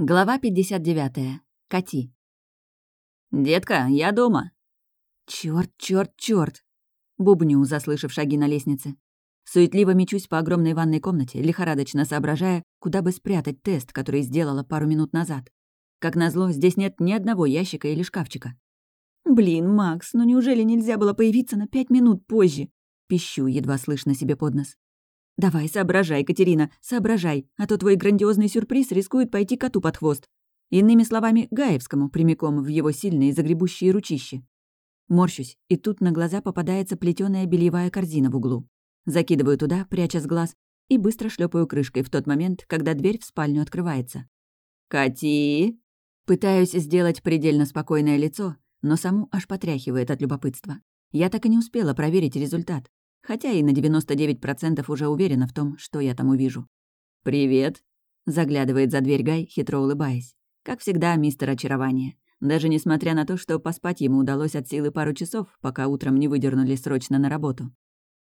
Глава 59. Кати. «Детка, я дома!» «Чёрт, чёрт, чёрт!» Бубню, заслышав шаги на лестнице. Суетливо мечусь по огромной ванной комнате, лихорадочно соображая, куда бы спрятать тест, который сделала пару минут назад. Как назло, здесь нет ни одного ящика или шкафчика. «Блин, Макс, ну неужели нельзя было появиться на пять минут позже?» Пищу, едва слышно себе под нос. «Давай, соображай, Катерина, соображай, а то твой грандиозный сюрприз рискует пойти коту под хвост. Иными словами, Гаевскому, прямиком в его сильные загребущие ручищи. Морщусь, и тут на глаза попадается плетёная бельевая корзина в углу. Закидываю туда, пряча с глаз, и быстро шлепаю крышкой в тот момент, когда дверь в спальню открывается. «Кати!» Пытаюсь сделать предельно спокойное лицо, но саму аж потряхивает от любопытства. Я так и не успела проверить результат хотя и на 99% уже уверена в том, что я там увижу. «Привет», — заглядывает за дверь Гай, хитро улыбаясь. Как всегда, мистер очарование. Даже несмотря на то, что поспать ему удалось от силы пару часов, пока утром не выдернули срочно на работу.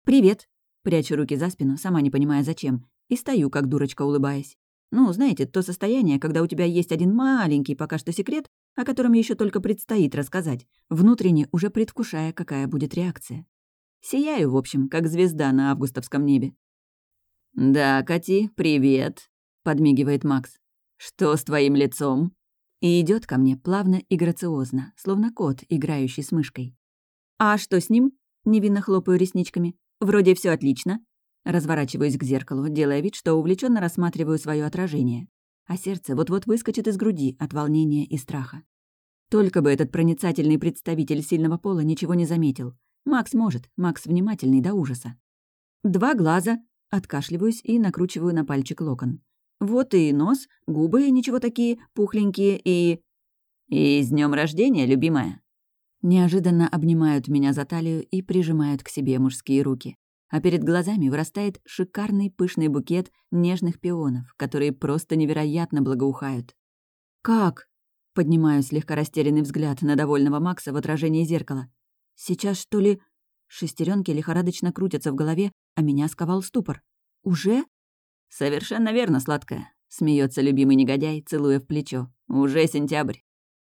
«Привет», — прячу руки за спину, сама не понимая зачем, и стою, как дурочка, улыбаясь. Ну, знаете, то состояние, когда у тебя есть один маленький пока что секрет, о котором еще только предстоит рассказать, внутренне уже предвкушая, какая будет реакция. Сияю, в общем, как звезда на августовском небе. «Да, Кати, привет», — подмигивает Макс. «Что с твоим лицом?» И идет ко мне плавно и грациозно, словно кот, играющий с мышкой. «А что с ним?» — невинно хлопаю ресничками. «Вроде все отлично». Разворачиваюсь к зеркалу, делая вид, что увлеченно рассматриваю свое отражение. А сердце вот-вот выскочит из груди от волнения и страха. Только бы этот проницательный представитель сильного пола ничего не заметил. Макс может, Макс внимательный до ужаса. Два глаза, откашливаюсь и накручиваю на пальчик локон. Вот и нос, губы ничего такие, пухленькие и... И с днем рождения, любимая. Неожиданно обнимают меня за талию и прижимают к себе мужские руки. А перед глазами вырастает шикарный пышный букет нежных пионов, которые просто невероятно благоухают. «Как?» — поднимаю слегка растерянный взгляд на довольного Макса в отражении зеркала. Сейчас, что ли... Шестеренки лихорадочно крутятся в голове, а меня сковал ступор. «Уже?» «Совершенно верно, сладкая», — смеется любимый негодяй, целуя в плечо. «Уже сентябрь».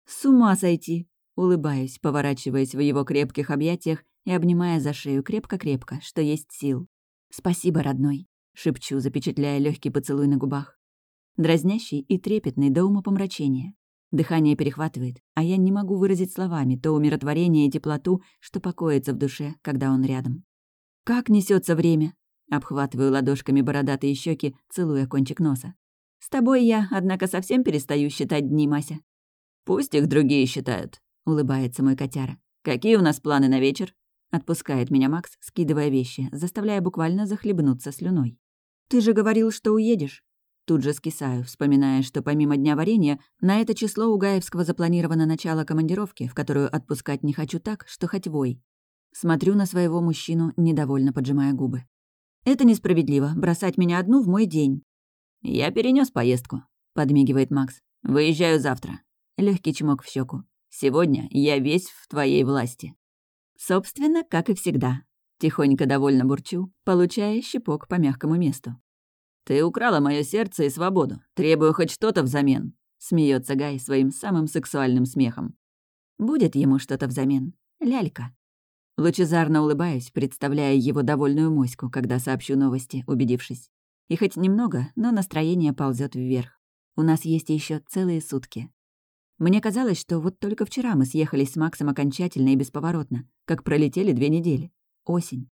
«С ума сойти!» Улыбаюсь, поворачиваясь в его крепких объятиях и обнимая за шею крепко-крепко, что есть сил. «Спасибо, родной», — шепчу, запечатляя легкий поцелуй на губах. Дразнящий и трепетный до умопомрачения. Дыхание перехватывает, а я не могу выразить словами то умиротворение и теплоту, что покоится в душе, когда он рядом. «Как несется время!» Обхватываю ладошками бородатые щеки, целуя кончик носа. «С тобой я, однако, совсем перестаю считать дни, Мася». «Пусть их другие считают», — улыбается мой котяра. «Какие у нас планы на вечер?» Отпускает меня Макс, скидывая вещи, заставляя буквально захлебнуться слюной. «Ты же говорил, что уедешь». Тут же скисаю, вспоминая, что помимо дня варенья, на это число у Гаевского запланировано начало командировки, в которую отпускать не хочу так, что хоть вой. Смотрю на своего мужчину, недовольно поджимая губы. «Это несправедливо, бросать меня одну в мой день». «Я перенес поездку», — подмигивает Макс. «Выезжаю завтра». Легкий чмок в щеку. «Сегодня я весь в твоей власти». Собственно, как и всегда. Тихонько довольно бурчу, получая щепок по мягкому месту. «Ты украла мое сердце и свободу. Требую хоть что-то взамен», — смеется Гай своим самым сексуальным смехом. «Будет ему что-то взамен. Лялька». Лучезарно улыбаюсь, представляя его довольную моську, когда сообщу новости, убедившись. И хоть немного, но настроение ползет вверх. У нас есть еще целые сутки. Мне казалось, что вот только вчера мы съехались с Максом окончательно и бесповоротно, как пролетели две недели. Осень.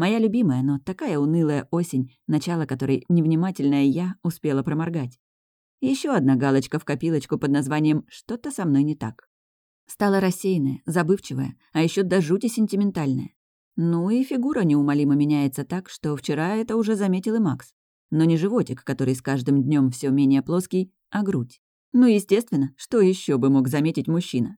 Моя любимая, но такая унылая осень, начало которой невнимательная я успела проморгать. Еще одна галочка в копилочку под названием «Что-то со мной не так». Стала рассеянная, забывчивая, а еще до жути сентиментальная. Ну и фигура неумолимо меняется так, что вчера это уже заметил и Макс. Но не животик, который с каждым днем все менее плоский, а грудь. Ну, естественно, что еще бы мог заметить мужчина?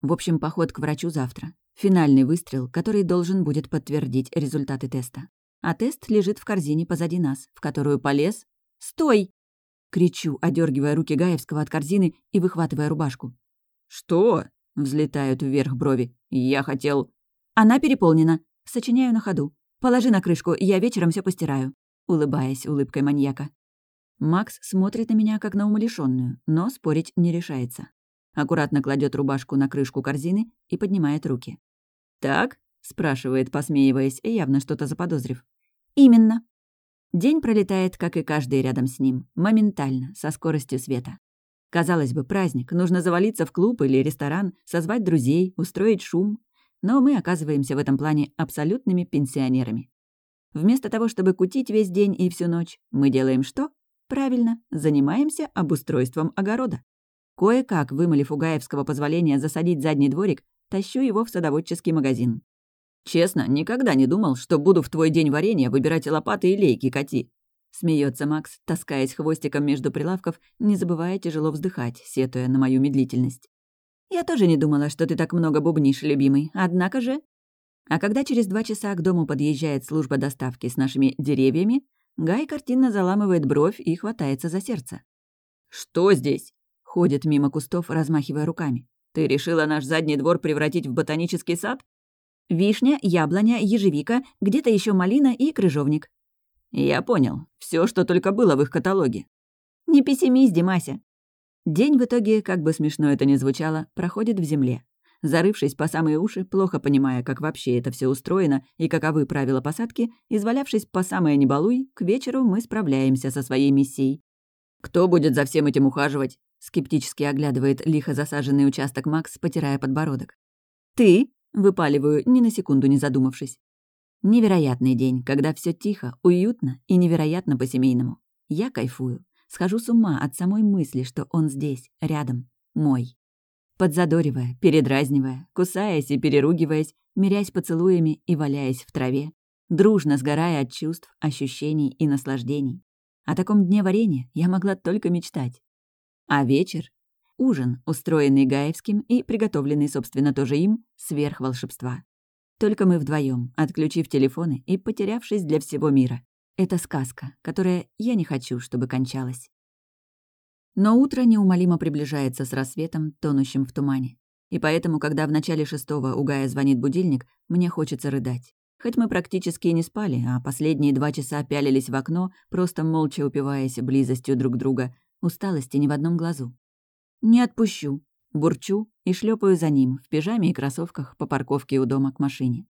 В общем, поход к врачу завтра. Финальный выстрел, который должен будет подтвердить результаты теста. А тест лежит в корзине позади нас, в которую полез... «Стой!» Кричу, одергивая руки Гаевского от корзины и выхватывая рубашку. «Что?» — взлетают вверх брови. «Я хотел...» «Она переполнена. Сочиняю на ходу. Положи на крышку, я вечером все постираю», улыбаясь улыбкой маньяка. Макс смотрит на меня, как на умалишенную, но спорить не решается. Аккуратно кладет рубашку на крышку корзины и поднимает руки. «Так?» — спрашивает, посмеиваясь, явно что-то заподозрив. «Именно». День пролетает, как и каждый рядом с ним, моментально, со скоростью света. Казалось бы, праздник, нужно завалиться в клуб или ресторан, созвать друзей, устроить шум. Но мы оказываемся в этом плане абсолютными пенсионерами. Вместо того, чтобы кутить весь день и всю ночь, мы делаем что? Правильно, занимаемся обустройством огорода. Кое-как, вымолив у Гаевского позволения засадить задний дворик, тащу его в садоводческий магазин. «Честно, никогда не думал, что буду в твой день варенья выбирать лопаты и лейки, коти». Смеется Макс, таскаясь хвостиком между прилавков, не забывая тяжело вздыхать, сетуя на мою медлительность. «Я тоже не думала, что ты так много бубнишь, любимый, однако же...» А когда через два часа к дому подъезжает служба доставки с нашими деревьями, Гай картинно заламывает бровь и хватается за сердце. «Что здесь?» — ходит мимо кустов, размахивая руками. «Ты решила наш задний двор превратить в ботанический сад?» «Вишня, яблоня, ежевика, где-то еще малина и крыжовник». «Я понял. Все, что только было в их каталоге». «Не пессимист, Димася». День в итоге, как бы смешно это ни звучало, проходит в земле. Зарывшись по самые уши, плохо понимая, как вообще это все устроено и каковы правила посадки, извалявшись по самое небалуй, к вечеру мы справляемся со своей миссией. «Кто будет за всем этим ухаживать?» — скептически оглядывает лихо засаженный участок Макс, потирая подбородок. «Ты?» — выпаливаю, ни на секунду не задумавшись. Невероятный день, когда все тихо, уютно и невероятно по-семейному. Я кайфую. Схожу с ума от самой мысли, что он здесь, рядом, мой подзадоривая, передразнивая, кусаясь и переругиваясь, мирясь поцелуями и валяясь в траве, дружно сгорая от чувств, ощущений и наслаждений. О таком дне варенья я могла только мечтать. А вечер — ужин, устроенный Гаевским и приготовленный, собственно, тоже им, сверх волшебства. Только мы вдвоем, отключив телефоны и потерявшись для всего мира. Это сказка, которая я не хочу, чтобы кончалась. Но утро неумолимо приближается с рассветом, тонущим в тумане. И поэтому, когда в начале шестого у Гая звонит будильник, мне хочется рыдать. Хоть мы практически и не спали, а последние два часа пялились в окно, просто молча упиваясь близостью друг друга, усталости ни в одном глазу. «Не отпущу», бурчу и шлепаю за ним в пижаме и кроссовках по парковке у дома к машине.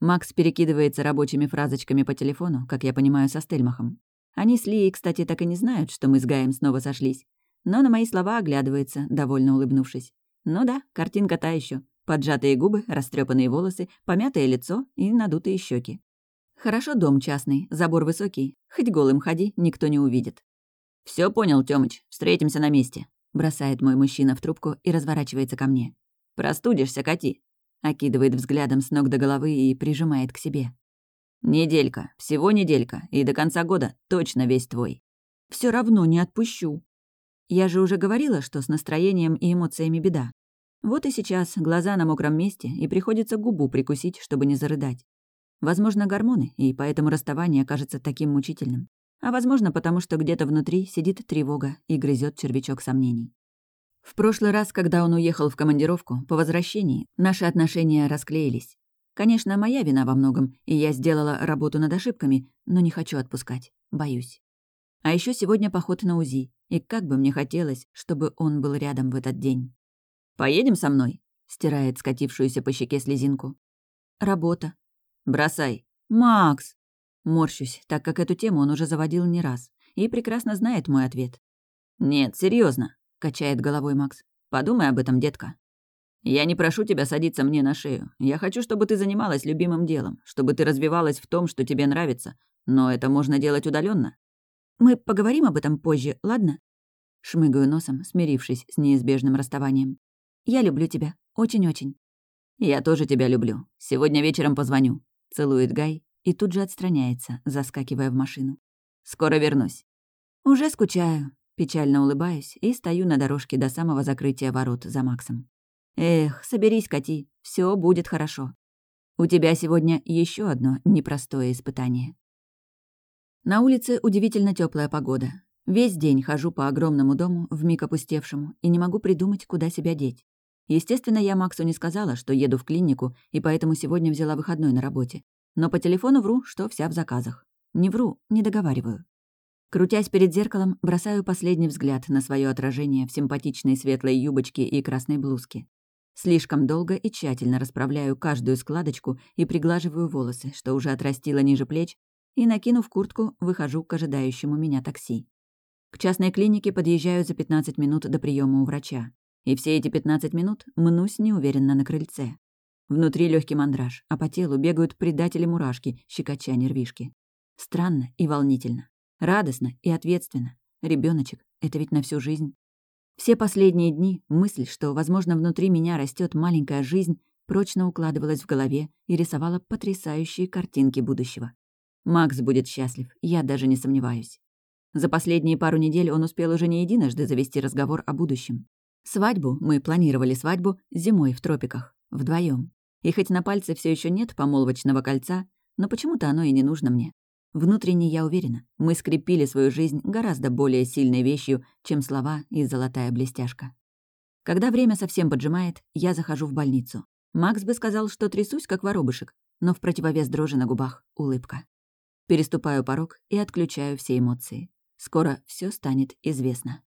Макс перекидывается рабочими фразочками по телефону, как я понимаю, со Стельмахом. Они с Лией, кстати, так и не знают, что мы с Гаем снова сошлись. Но на мои слова оглядывается, довольно улыбнувшись. Ну да, картинка та еще. Поджатые губы, растрепанные волосы, помятое лицо и надутые щеки. Хорошо дом частный, забор высокий. Хоть голым ходи, никто не увидит. Все понял, Тёмыч, встретимся на месте», — бросает мой мужчина в трубку и разворачивается ко мне. «Простудишься, коти», — окидывает взглядом с ног до головы и прижимает к себе. «Неделька, всего неделька, и до конца года точно весь твой». Все равно не отпущу», я же уже говорила, что с настроением и эмоциями беда. Вот и сейчас глаза на мокром месте, и приходится губу прикусить, чтобы не зарыдать. Возможно, гормоны, и поэтому расставание кажется таким мучительным. А возможно, потому что где-то внутри сидит тревога и грызет червячок сомнений. В прошлый раз, когда он уехал в командировку, по возвращении наши отношения расклеились. Конечно, моя вина во многом, и я сделала работу над ошибками, но не хочу отпускать. Боюсь. А еще сегодня поход на УЗИ, и как бы мне хотелось, чтобы он был рядом в этот день. «Поедем со мной?» — стирает скатившуюся по щеке слезинку. «Работа». «Бросай». «Макс!» Морщусь, так как эту тему он уже заводил не раз, и прекрасно знает мой ответ. «Нет, серьезно, качает головой Макс. «Подумай об этом, детка. Я не прошу тебя садиться мне на шею. Я хочу, чтобы ты занималась любимым делом, чтобы ты развивалась в том, что тебе нравится, но это можно делать удаленно. Мы поговорим об этом позже, ладно?» Шмыгаю носом, смирившись с неизбежным расставанием. «Я люблю тебя. Очень-очень». «Я тоже тебя люблю. Сегодня вечером позвоню», — целует Гай и тут же отстраняется, заскакивая в машину. «Скоро вернусь». «Уже скучаю», — печально улыбаюсь и стою на дорожке до самого закрытия ворот за Максом. «Эх, соберись, Кати, все будет хорошо. У тебя сегодня еще одно непростое испытание». На улице удивительно теплая погода. Весь день хожу по огромному дому, вмиг опустевшему, и не могу придумать, куда себя деть. Естественно, я Максу не сказала, что еду в клинику, и поэтому сегодня взяла выходной на работе. Но по телефону вру, что вся в заказах. Не вру, не договариваю. Крутясь перед зеркалом, бросаю последний взгляд на свое отражение в симпатичной светлой юбочке и красной блузке. Слишком долго и тщательно расправляю каждую складочку и приглаживаю волосы, что уже отрастило ниже плеч, и, накинув куртку, выхожу к ожидающему меня такси. К частной клинике подъезжаю за 15 минут до приема у врача. И все эти 15 минут мнусь неуверенно на крыльце. Внутри легкий мандраж, а по телу бегают предатели-мурашки, щекоча нервишки. Странно и волнительно. Радостно и ответственно. Ребеночек это ведь на всю жизнь. Все последние дни мысль, что, возможно, внутри меня растет маленькая жизнь, прочно укладывалась в голове и рисовала потрясающие картинки будущего. Макс будет счастлив, я даже не сомневаюсь. За последние пару недель он успел уже не единожды завести разговор о будущем. Свадьбу, мы планировали свадьбу зимой в тропиках, вдвоем. И хоть на пальце все еще нет помолвочного кольца, но почему-то оно и не нужно мне. Внутренне я уверена, мы скрепили свою жизнь гораздо более сильной вещью, чем слова и золотая блестяшка. Когда время совсем поджимает, я захожу в больницу. Макс бы сказал, что трясусь, как воробышек, но в противовес дрожи на губах — улыбка. Переступаю порог и отключаю все эмоции. Скоро все станет известно.